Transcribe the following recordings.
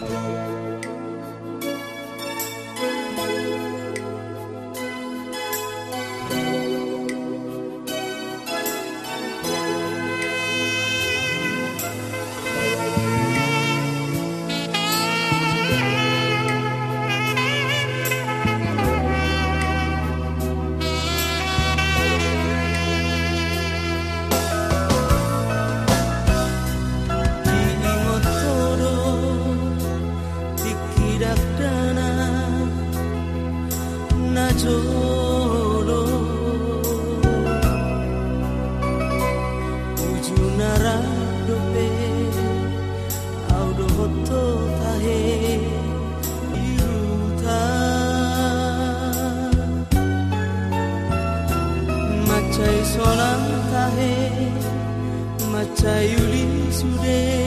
Bye. Solo Ujunara dope Audo hoto tahe Iruta. Macai solang tahe Macai uli sude.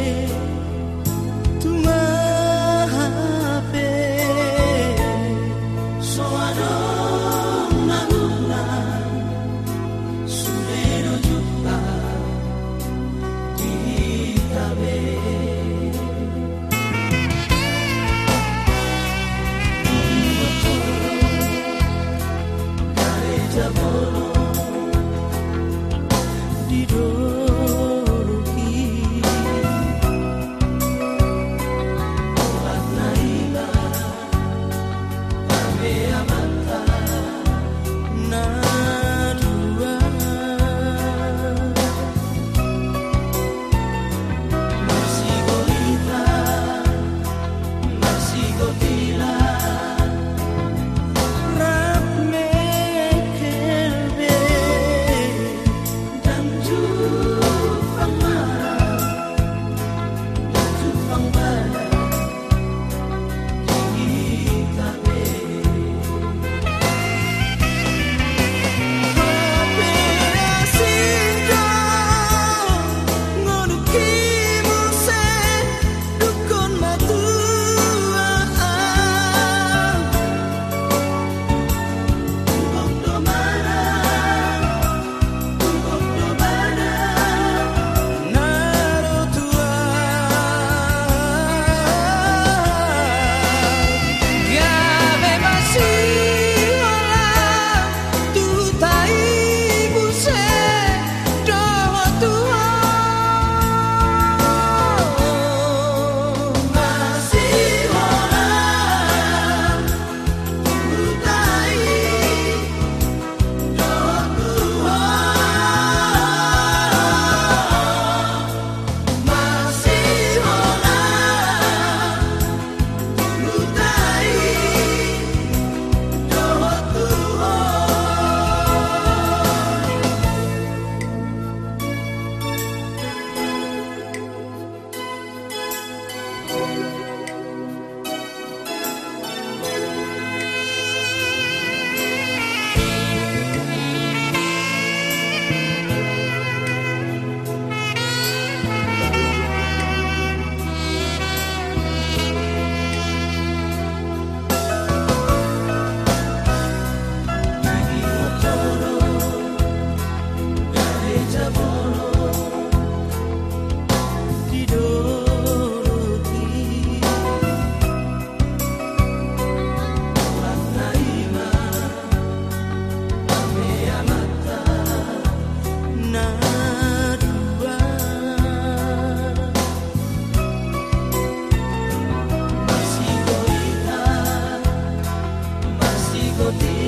melodía.